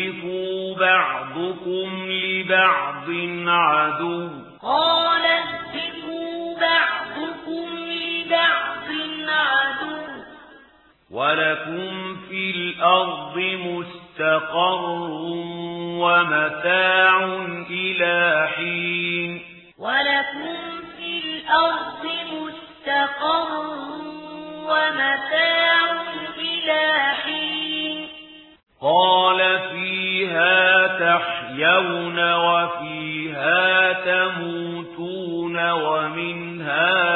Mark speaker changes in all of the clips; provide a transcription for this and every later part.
Speaker 1: تَعْرِفُوا بَعْضُكُمْ لِبَعْضٍ عَدُوٌّ
Speaker 2: قَالَ اهْبِطُوا بَعْضُكُمْ لِبَعْضٍ عَدُوٌّ
Speaker 1: وَلَكُمْ فِي الْأَرْضِ مُسْتَقَرٌّ وَمَتَاعٌ إِلَى حِينٍ
Speaker 2: وَلَكُمْ فِي الْأَرْضِ مُسْتَقَرٌّ وَمَتَاعٌ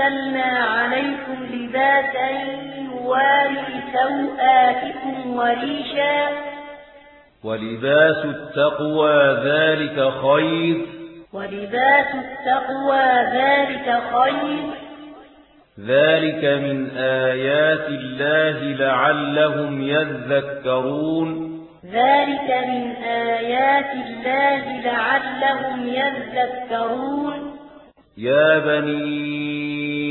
Speaker 2: أنزلنا عليكم لباسا يواري سوآتكم وريشا
Speaker 1: ولباس التقوى ذلك خير
Speaker 2: ولباس التقوى ذلك خير
Speaker 1: ذلك من آيات الله لعلهم يذكرون
Speaker 2: ذلك من آيات الله لعلهم يذكرون
Speaker 1: يا بني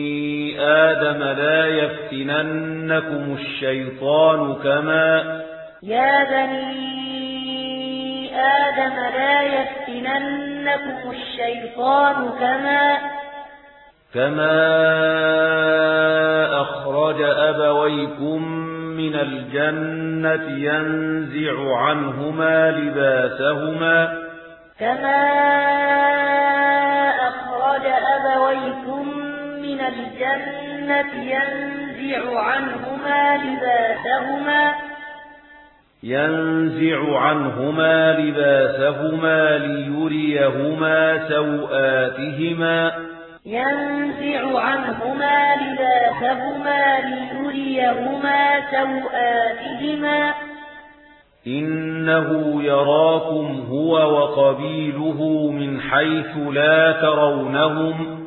Speaker 1: آدم لا يفتننكم الشيطان كما
Speaker 2: يا بني آدم لا يفتننكم الشيطان كما
Speaker 1: كما أخرج أبويكم من الجنة ينزع عنهما لباسهما
Speaker 2: كما رأيتم من الجنة ينزع عنهما لباسهما
Speaker 1: ينزع عنهما لباسهما ليريهما سوآتهما
Speaker 2: ينزع عنهما لباسهما ليريهما سوآتهما
Speaker 1: إنه يراكم هو وقبيله من حيث لا ترونهم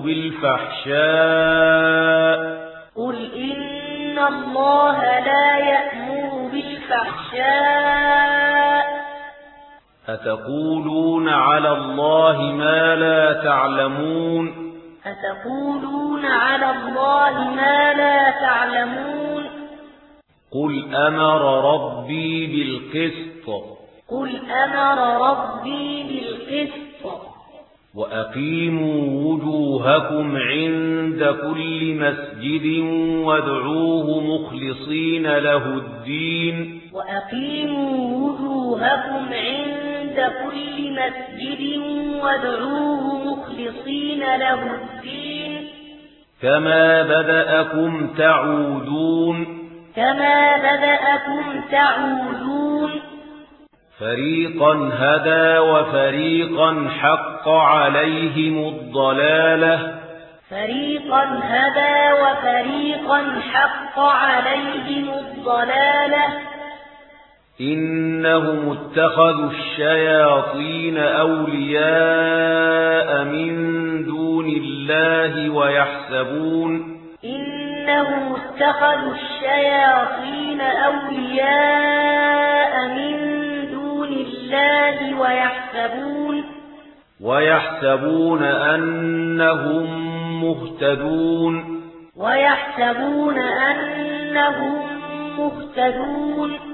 Speaker 1: بالفحشاء.
Speaker 2: قل إن الله لا يأمر بالفحشاء.
Speaker 1: أتقولون على الله ما لا تعلمون؟
Speaker 2: أتقولون على الله ما لا تعلمون؟
Speaker 1: قل أمر ربي بالقسط.
Speaker 2: قل أمر ربي بالقسط.
Speaker 1: وَأَقِيمُوا وُجُوهَكُمْ عِندَ كُلِّ مَسْجِدٍ وَادْعُوهُ مُخْلِصِينَ لَهُ الدِّينَ
Speaker 2: وَأَقِيمُوا وُجُوهَكُمْ عِندَ كُلِّ مَسْجِدٍ وَادْعُوهُ مُخْلِصِينَ لَهُ الدِّينَ
Speaker 1: كَمَا بَدَأَكُمْ تَعُودُونَ
Speaker 2: كَمَا بَدَأَكُمْ تَعُودُونَ
Speaker 1: فَرِيقًا هَدَى وَفَرِيقًا حَقٌّ حق عليهم الضلالة.
Speaker 2: فريقا هدى وفريقا حق عليهم الضلالة.
Speaker 1: إنهم اتخذوا الشياطين أولياء من دون الله ويحسبون.
Speaker 2: إنهم اتخذوا الشياطين أولياء من دون الله ويحسبون.
Speaker 1: ويحسبون أنهم مهتدون
Speaker 2: ويحسبون أنهم مهتدون